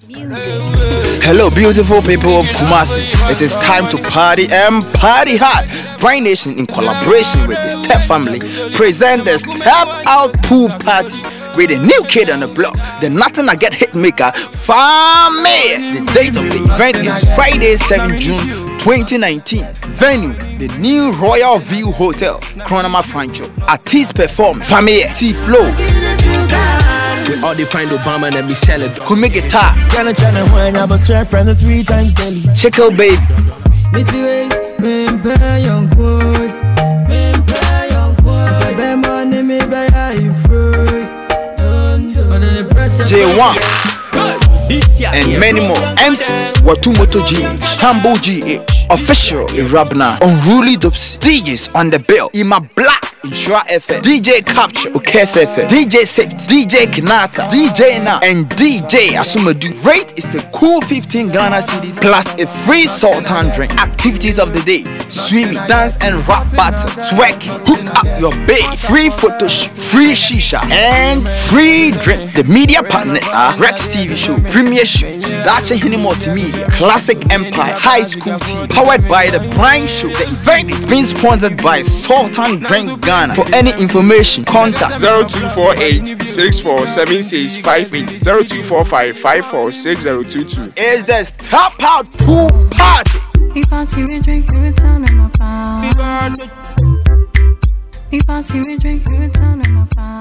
Hello, beautiful people of Kumasi. It is time to party and party hard. Brain Nation, in collaboration with the Step Family, present the Step Out Pool Party with a new kid on the block, the Nothing I Get hit maker, Fame. The date of the event is Friday, 7 June 2019. Venue, the new Royal View Hotel, Chronoma Francho. artists perform, Fame, T Flow. We all define Obama and Michelle. Kumi Guitar, Tryna tryna when I but turn from the three times daily. Chickle Baby, Me do it, me pay young boy. Me pay young boy. Baby money me buy I free. Under the pressure. J1. and many more. MCs Watumoto GH, Humble GH, Official Irabna, Unruly Dopsy, DJs on the bill, Ima Black, Insura FM, DJ Capture, Okes FM, DJ Set, DJ Kinata, DJ Now, and DJ Asumadu. Rate is a cool 15 Ghana cedis plus a free Sultan drink. Activities of the day swimming, dance, and rap battle, twerking, hook up your babe, free photo shoot, free shisha, and free drink. The media partners are Rex TV Show, Premier Shoot, Dacha Hini Multimedia, Classic Empire, High School TV, powered by The Prime Show. The event is being sponsored by Sultan Drink Ghana. For any information, contact 0248 647658 0245 546022. is the Stop Out Pool Party. We party, we drink, we turn on my phone. We party, we drink, we turn on my phone.